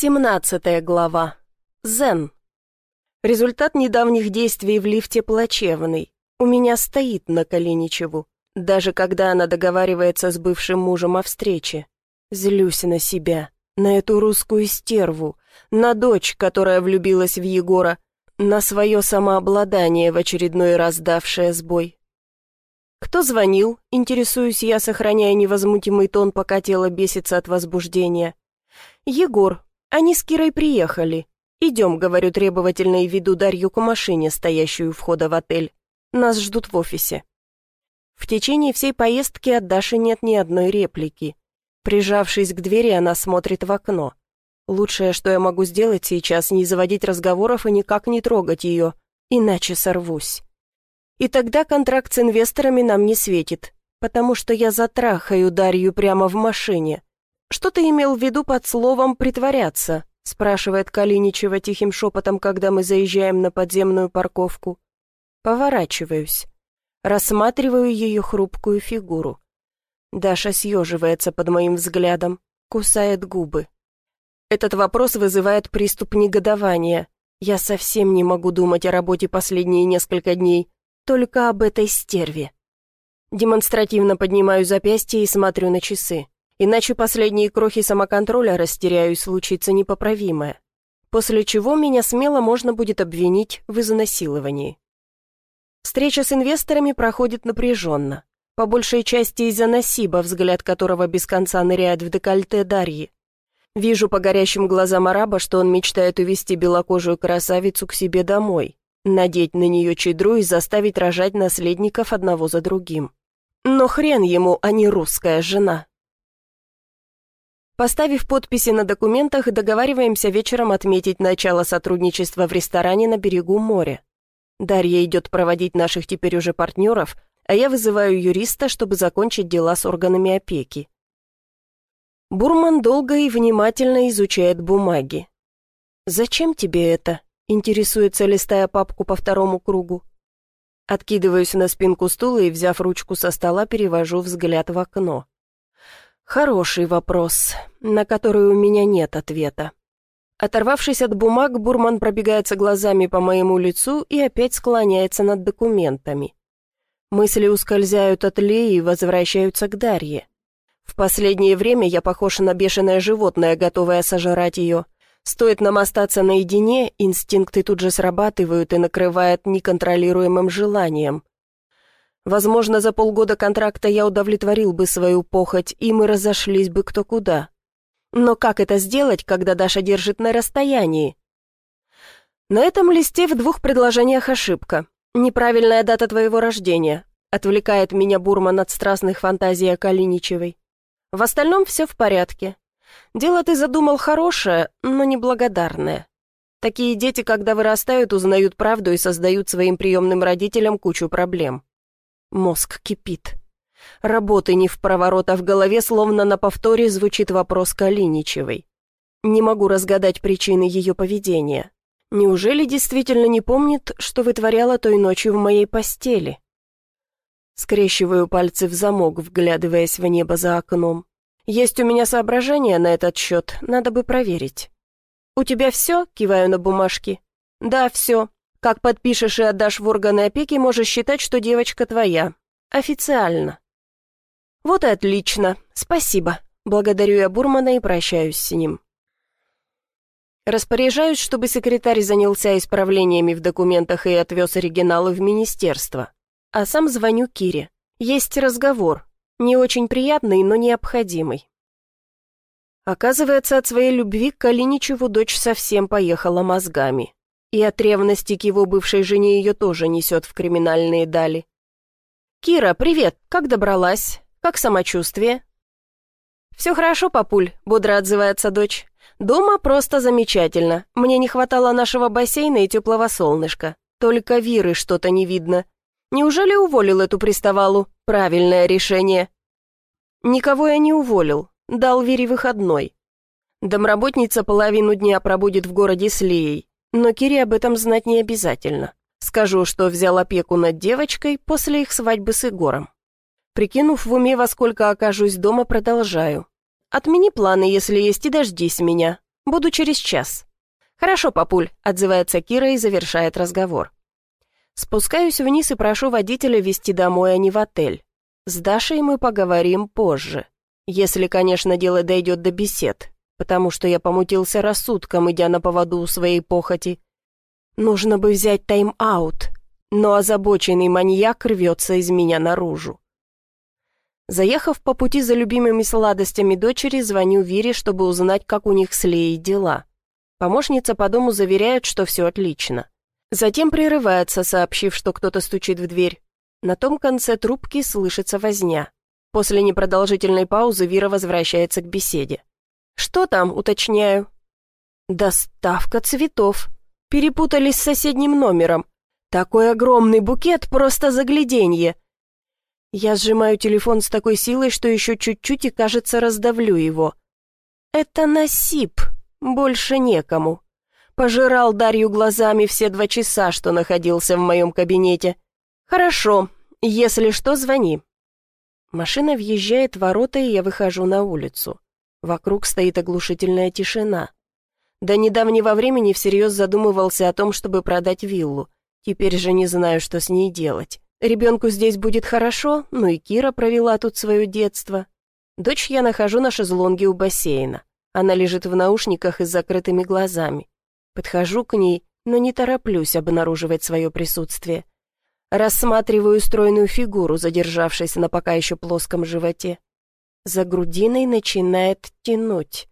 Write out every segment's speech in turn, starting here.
Семнадцатая глава. Зен. Результат недавних действий в лифте плачевный. У меня стоит на Калиничеву, даже когда она договаривается с бывшим мужем о встрече. Злюсь на себя, на эту русскую стерву, на дочь, которая влюбилась в Егора, на свое самообладание в очередной раз давшее сбой. «Кто звонил?» — интересуюсь я, сохраняя невозмутимый тон, пока тело бесится от возбуждения. «Егор, они с Кирой приехали. Идем», — говорю требовательно и веду Дарью к машине, стоящую у входа в отель. Нас ждут в офисе. В течение всей поездки от Даши нет ни одной реплики. Прижавшись к двери, она смотрит в окно. Лучшее, что я могу сделать сейчас, не заводить разговоров и никак не трогать ее, иначе сорвусь. И тогда контракт с инвесторами нам не светит, потому что я затрахаю Дарью прямо в машине. Что ты имел в виду под словом «притворяться»? спрашивает Калиничева тихим шепотом, когда мы заезжаем на подземную парковку. Поворачиваюсь. Рассматриваю ее хрупкую фигуру. Даша съеживается под моим взглядом, кусает губы. Этот вопрос вызывает приступ негодования. Я совсем не могу думать о работе последние несколько дней, только об этой стерве. Демонстративно поднимаю запястье и смотрю на часы. Иначе последние крохи самоконтроля растеряю и случится непоправимое. После чего меня смело можно будет обвинить в изнасиловании. Встреча с инвесторами проходит напряженно. По большей части из-за Насиба, взгляд которого без конца ныряет в декольте Дарьи. Вижу по горящим глазам араба, что он мечтает увести белокожую красавицу к себе домой, надеть на нее чедру и заставить рожать наследников одного за другим. Но хрен ему, а не русская жена. Поставив подписи на документах, договариваемся вечером отметить начало сотрудничества в ресторане на берегу моря. Дарья идет проводить наших теперь уже партнеров, а я вызываю юриста, чтобы закончить дела с органами опеки. Бурман долго и внимательно изучает бумаги. «Зачем тебе это?» — интересуется, листая папку по второму кругу. Откидываюсь на спинку стула и, взяв ручку со стола, перевожу взгляд в окно. Хороший вопрос, на который у меня нет ответа. Оторвавшись от бумаг, Бурман пробегается глазами по моему лицу и опять склоняется над документами. Мысли ускользают от Леи и возвращаются к Дарье. В последнее время я похож на бешеное животное, готовое сожрать ее. Стоит нам остаться наедине, инстинкты тут же срабатывают и накрывают неконтролируемым желанием. Возможно, за полгода контракта я удовлетворил бы свою похоть, и мы разошлись бы кто куда. Но как это сделать, когда Даша держит на расстоянии? На этом листе в двух предложениях ошибка. Неправильная дата твоего рождения. Отвлекает меня Бурман от страстных фантазий о Калиничевой. В остальном все в порядке. Дело ты задумал хорошее, но неблагодарное. Такие дети, когда вырастают, узнают правду и создают своим приемным родителям кучу проблем. Мозг кипит. Работы не в проворот, а в голове, словно на повторе, звучит вопрос Калиничевой. Не могу разгадать причины ее поведения. Неужели действительно не помнит, что вытворяла той ночью в моей постели? Скрещиваю пальцы в замок, вглядываясь в небо за окном. Есть у меня соображения на этот счет, надо бы проверить. «У тебя все?» — киваю на бумажки. «Да, все. Как подпишешь и отдашь в органы опеки, можешь считать, что девочка твоя. Официально». «Вот и отлично. Спасибо». Благодарю я Бурмана и прощаюсь с ним. Распоряжаюсь, чтобы секретарь занялся исправлениями в документах и отвез оригиналы в министерство. А сам звоню Кире. Есть разговор. Не очень приятный, но необходимый. Оказывается, от своей любви к Калиничеву дочь совсем поехала мозгами. И от ревности к его бывшей жене ее тоже несет в криминальные дали. «Кира, привет! Как добралась? Как самочувствие?» «Все хорошо, папуль», — бодро отзывается дочь. «Дома просто замечательно. Мне не хватало нашего бассейна и теплого солнышка. Только Виры что-то не видно. Неужели уволил эту приставалу? Правильное решение. Никого я не уволил. Дал Вере выходной. Домработница половину дня пробудет в городе с Леей. Но Кире об этом знать не обязательно. Скажу, что взял опеку над девочкой после их свадьбы с Егором. Прикинув в уме, во сколько окажусь дома, продолжаю. Отмени планы, если есть, и дождись меня. Буду через час». «Хорошо, папуль», — отзывается Кира и завершает разговор. Спускаюсь вниз и прошу водителя везти домой, а не в отель. С Дашей мы поговорим позже. Если, конечно, дело дойдет до бесед, потому что я помутился рассудком, идя на поводу у своей похоти. Нужно бы взять тайм-аут, но озабоченный маньяк рвется из меня наружу. Заехав по пути за любимыми сладостями дочери, звоню Вире, чтобы узнать, как у них с Леей дела. Помощница по дому заверяет, что все отлично. Затем прерывается, сообщив, что кто-то стучит в дверь. На том конце трубки слышится возня. После непродолжительной паузы Вира возвращается к беседе. «Что там?» — уточняю. «Доставка цветов. Перепутались с соседним номером. Такой огромный букет, просто загляденье. Я сжимаю телефон с такой силой, что еще чуть-чуть и, кажется, раздавлю его. Это Насип, больше некому. Пожирал Дарью глазами все два часа, что находился в моем кабинете. Хорошо, если что, звони. Машина въезжает в ворота, и я выхожу на улицу. Вокруг стоит оглушительная тишина. До недавнего времени всерьез задумывался о том, чтобы продать виллу. Теперь же не знаю, что с ней делать. Ребенку здесь будет хорошо, ну и Кира провела тут свое детство. Дочь я нахожу на шезлонге у бассейна. Она лежит в наушниках и с закрытыми глазами. Подхожу к ней, но не тороплюсь обнаруживать свое присутствие. Рассматриваю стройную фигуру, задержавшейся на пока еще плоском животе. За грудиной начинает тянуть.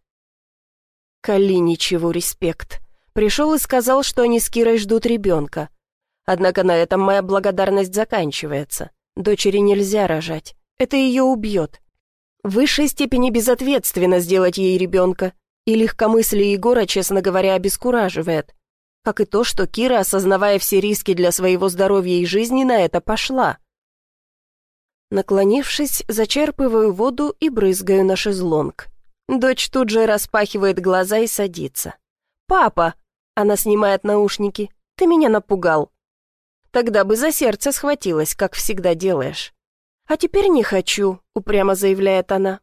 Калиничеву респект. Пришел и сказал, что они с Кирой ждут ребенка. Однако на этом моя благодарность заканчивается. Дочери нельзя рожать. Это ее убьет. В высшей степени безответственно сделать ей ребенка. И легкомыслие Егора, честно говоря, обескураживает. Как и то, что Кира, осознавая все риски для своего здоровья и жизни, на это пошла. Наклонившись, зачерпываю воду и брызгаю на шезлонг. Дочь тут же распахивает глаза и садится. «Папа!» Она снимает наушники. «Ты меня напугал!» Тогда бы за сердце схватилась, как всегда делаешь. А теперь не хочу, упрямо заявляет она.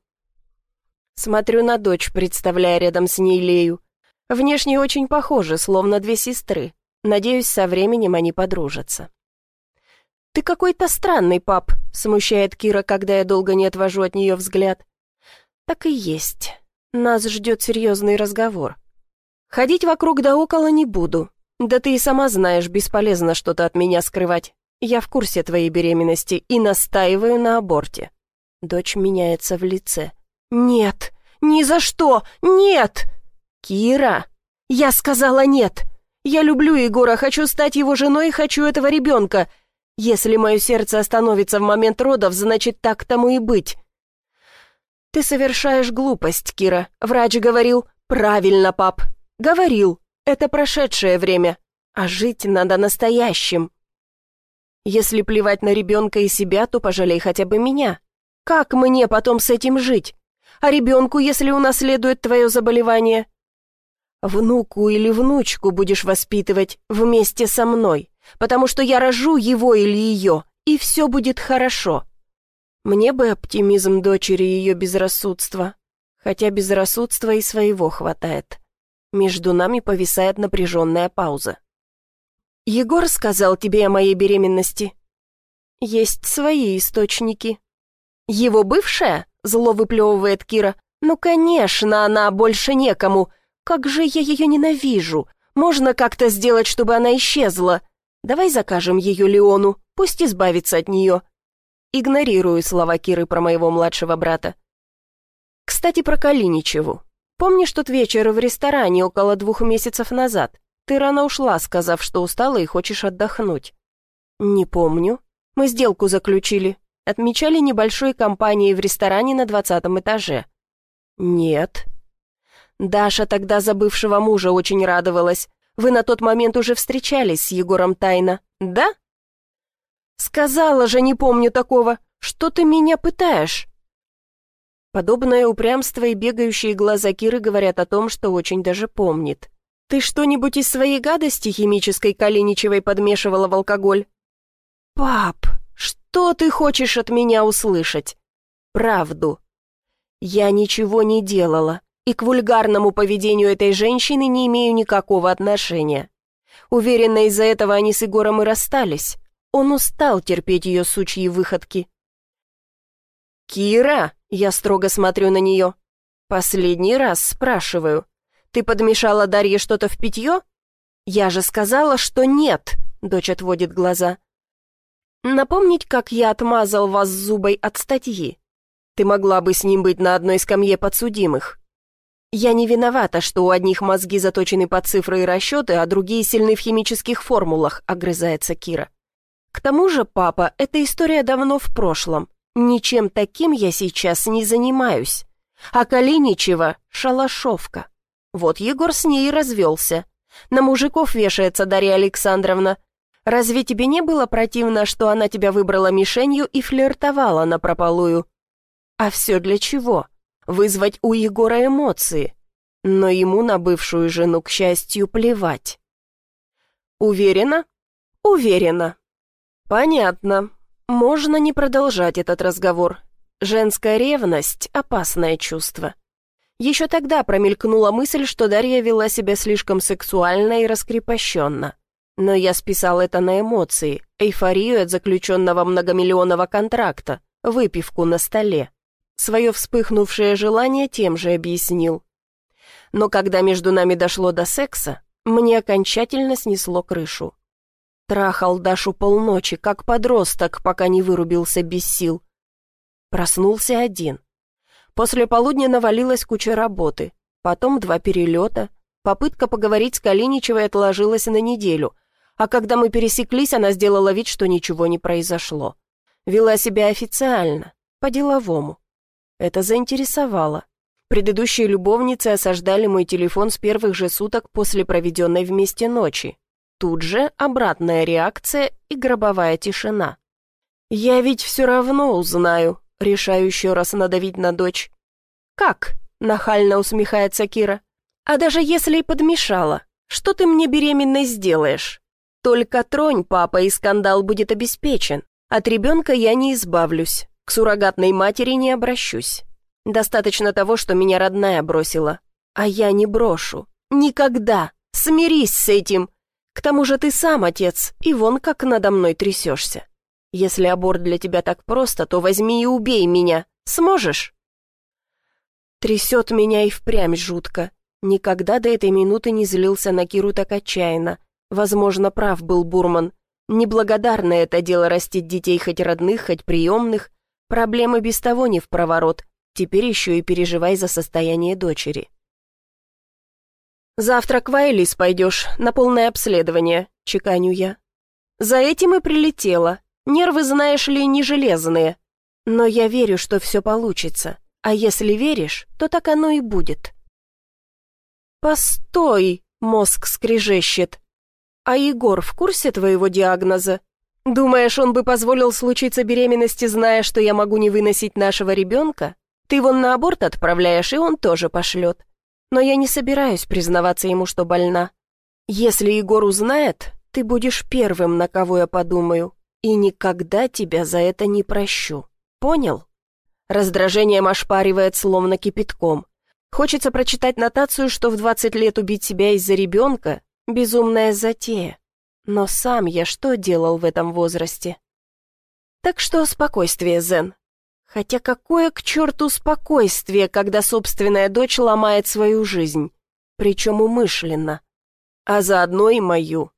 Смотрю на дочь, представляя рядом с ней Лею. Внешне очень похожи, словно две сестры. Надеюсь, со временем они подружатся. «Ты какой-то странный, пап», — смущает Кира, когда я долго не отвожу от нее взгляд. «Так и есть. Нас ждет серьезный разговор. Ходить вокруг да около не буду. «Да ты и сама знаешь, бесполезно что-то от меня скрывать. Я в курсе твоей беременности и настаиваю на аборте». Дочь меняется в лице. «Нет! Ни за что! Нет!» «Кира!» «Я сказала нет! Я люблю Егора, хочу стать его женой и хочу этого ребенка. Если мое сердце остановится в момент родов, значит, так тому и быть». «Ты совершаешь глупость, Кира. Врач говорил...» «Правильно, пап. Говорил. Это прошедшее время, а жить надо настоящим. Если плевать на ребенка и себя, то пожалей хотя бы меня. Как мне потом с этим жить? А ребенку, если унаследует твое заболевание? Внуку или внучку будешь воспитывать вместе со мной, потому что я рожу его или ее, и все будет хорошо. Мне бы оптимизм дочери ее безрассудства, хотя безрассудства и своего хватает. Между нами повисает напряженная пауза. «Егор сказал тебе о моей беременности?» «Есть свои источники». «Его бывшая?» — зло выплевывает Кира. «Ну, конечно, она больше некому. Как же я ее ненавижу. Можно как-то сделать, чтобы она исчезла. Давай закажем ее Леону, пусть избавится от нее». Игнорирую слова Киры про моего младшего брата. Кстати, про Калиничеву. Помнишь тот вечер в ресторане около двух месяцев назад? Ты рано ушла, сказав, что устала и хочешь отдохнуть». «Не помню. Мы сделку заключили. Отмечали небольшой компанией в ресторане на двадцатом этаже». «Нет». Даша тогда за бывшего мужа очень радовалась. Вы на тот момент уже встречались с Егором тайно, да? Сказала же, не помню такого. Что ты меня пытаешь? Подобное упрямство и бегающие глаза Киры говорят о том, что очень даже помнит. «Ты что-нибудь из своей гадости химической Калиничевой подмешивала в алкоголь?» «Пап, что ты хочешь от меня услышать?» «Правду. Я ничего не делала. И к вульгарному поведению этой женщины не имею никакого отношения. Уверена, из-за этого они с Егором и расстались. Он устал терпеть ее сучьи выходки. «Кира!» — я строго смотрю на нее. «Последний раз спрашиваю. Ты подмешала Дарье что-то в питье?» «Я же сказала, что нет!» — дочь отводит глаза. «Напомнить, как я отмазал вас зубой от статьи? Ты могла бы с ним быть на одной скамье подсудимых. Я не виновата, что у одних мозги заточены под цифры и расчеты, а другие сильны в химических формулах», — огрызается Кира. «К тому же, папа, эта история давно в прошлом. Ничем таким я сейчас не занимаюсь. А Калиничева — шалашовка. Вот Егор с ней и развелся. На мужиков вешается Дарья Александровна. Разве тебе не было противно, что она тебя выбрала мишенью и флиртовала на напропалую? А все для чего? Вызвать у Егора эмоции. Но ему на бывшую жену, к счастью, плевать. Уверена? Уверена. Понятно. Можно не продолжать этот разговор. Женская ревность – опасное чувство. Еще тогда промелькнула мысль, что Дарья вела себя слишком сексуально и раскрепощенно. Но я списал это на эмоции, эйфорию от заключенного многомиллионного контракта, выпивку на столе. Свое вспыхнувшее желание тем же объяснил. Но когда между нами дошло до секса, мне окончательно снесло крышу. Трахал Дашу полночи, как подросток, пока не вырубился без сил. Проснулся один. После полудня навалилась куча работы, потом два перелета. Попытка поговорить с Калиничевой отложилась на неделю, а когда мы пересеклись, она сделала вид, что ничего не произошло. Вела себя официально, по-деловому. Это заинтересовало. Предыдущие любовницы осаждали мой телефон с первых же суток после проведенной вместе ночи. Тут же обратная реакция и гробовая тишина. «Я ведь все равно узнаю», — решаю еще раз надавить на дочь. «Как?» — нахально усмехается Кира. «А даже если и подмешала, что ты мне беременной сделаешь? Только тронь, папа, и скандал будет обеспечен. От ребенка я не избавлюсь, к суррогатной матери не обращусь. Достаточно того, что меня родная бросила. А я не брошу. Никогда. Смирись с этим. К тому же ты сам отец, и вон как надо мной трясешься. Если аборт для тебя так просто, то возьми и убей меня. Сможешь?» Трясет меня и впрямь жутко. Никогда до этой минуты не злился на Киру так отчаянно. Возможно, прав был Бурман. Неблагодарное это дело растить детей хоть родных, хоть приемных. Проблемы без того не в проворот. Теперь еще и переживай за состояние дочери. «Завтра к Вайлис пойдешь на полное обследование», — чеканю я. «За этим и прилетела. Нервы, знаешь ли, не железные. Но я верю, что все получится. А если веришь, то так оно и будет». «Постой!» — мозг скрежещет. «А Егор в курсе твоего диагноза? Думаешь, он бы позволил случиться беременности, зная, что я могу не выносить нашего ребенка? Ты вон на аборт отправляешь, и он тоже пошлет. Но я не собираюсь признаваться ему, что больна. Если Егор узнает, ты будешь первым, на кого я подумаю, и никогда тебя за это не прощу. Понял? Раздражением ошпаривает словно кипятком. Хочется прочитать нотацию, что в 20 лет убить себя из-за ребенка – безумная затея. Но сам я что делал в этом возрасте? Так что спокойствие, Зен. Хотя какое к черту спокойствие, когда собственная дочь ломает свою жизнь, причем умышленно, а заодно и мою.